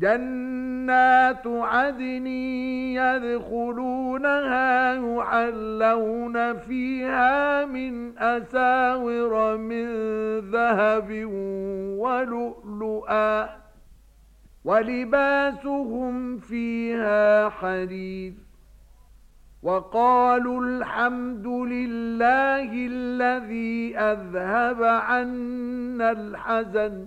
جنات عدن يدخلونها يعلون فيها من أساور من ذهب ولؤلؤا ولباسهم فيها حرير وقالوا الحمد لله الذي أذهب عنا الحزن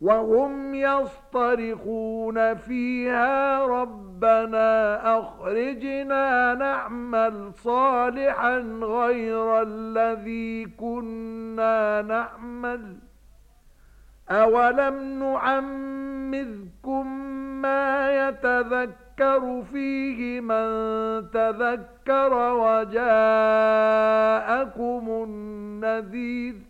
وهم يصطرخون فيها ربنا أخرجنا نعمل صالحا غير الذي كنا نعمل أولم نعمذكم ما يتذكر فيه من تذكر وجاءكم النذير